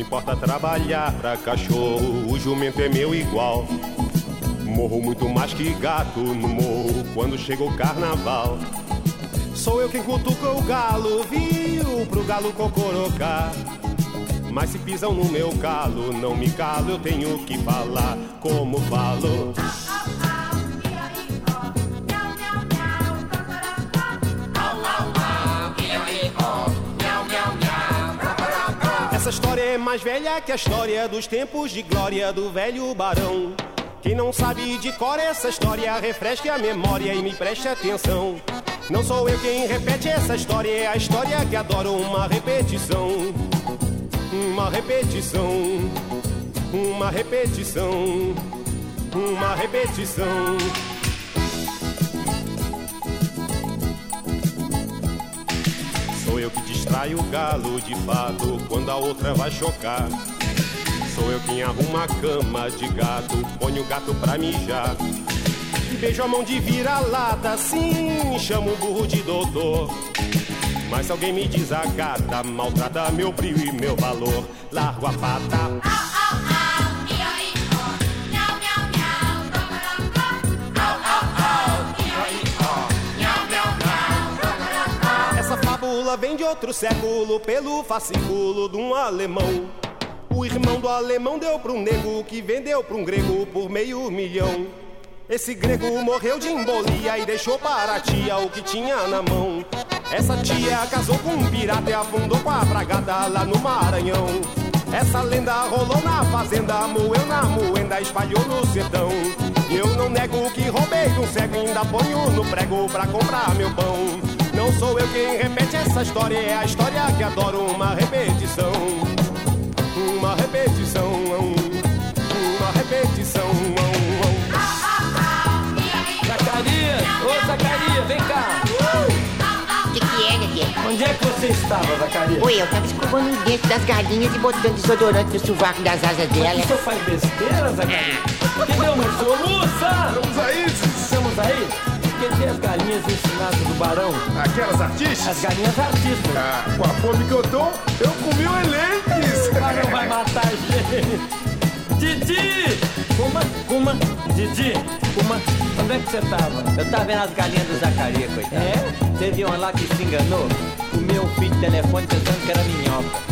importa trabalhar pra cachorro, o jumento é meu igual. Morro muito mais que gato no morro quando chega o carnaval. Sou eu quem cutuca o galo, viu? Pro galo cocorocar. Mas se pisam no meu calo, não me calo, eu tenho que falar como falo. Essa história é mais velha que a história dos tempos de glória do velho barão. Quem não sabe de cor essa história, refresque a memória e me preste atenção. Não sou eu quem repete essa história, é a história que adora uma repetição. Uma repetição, uma repetição, uma repetição. Distraio o galo de fato quando a outra vai chocar. Sou eu quem arruma a cama de gato, ponho o gato pra mijar. Beijo a mão de vira-lata, sim, chamo o burro de doutor. Mas se alguém me desagata, maltrata meu brilho e meu valor, largo a pata. Vem de outro século, pelo fascículo de um alemão. O irmão do alemão deu pra um nego que vendeu pra um grego por meio milhão. Esse grego morreu de embolia e deixou para a tia o que tinha na mão. Essa tia casou com um pirata e afundou com a bragada lá no Maranhão. Essa lenda rolou na fazenda, moeu na moenda, espalhou no sertão. Eu não nego que roubei de um cego, ainda ponho no prego pra comprar meu pão. Não sou eu quem repete essa história, é a história que adoro uma repetição. Uma repetição, uma repetição. Zacarias! Ô, Zacarias, vem cá! O que, que é, Dedê? Onde é que você estava, Zacarias? Oi, eu tava escovando os dentes das galinhas e botando desodorante no sovaco das asas O delas. senhor faz besteira, Zacarias? Entendeu, meu senhor? Moça! Vamos aí, Estamos aí? Porque tem as galinhas ensinadas do barão. aquelas artistas. As galinhas artistas. Ah, com a fome que eu tô, eu comi o elenques. O barão vai matar a gente. Didi! Uma, uma, Didi, uma. Onde é que você tava? Eu tava vendo as galinhas do Zacarias, coitado. É? Teve uma lá que se enganou, comeu um fio de telefone pensando que era minhoca.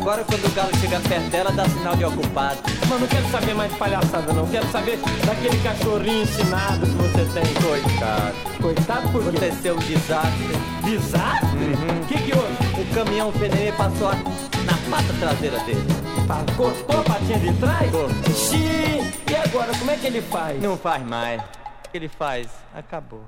Agora quando o galo chega perto dela, dá sinal de ocupado. Mas não quero saber mais de palhaçada, não. Quero saber daquele cachorrinho ensinado que você tem. Coitado. Coitado por quê? Aconteceu um desastre. Desastre? O que que houve? O caminhão pneu passou a- na pata traseira dele. Cortou a patinha de trás? Cortou. Xiii! E agora, como é que ele faz? Não faz mais. O que ele faz? Acabou.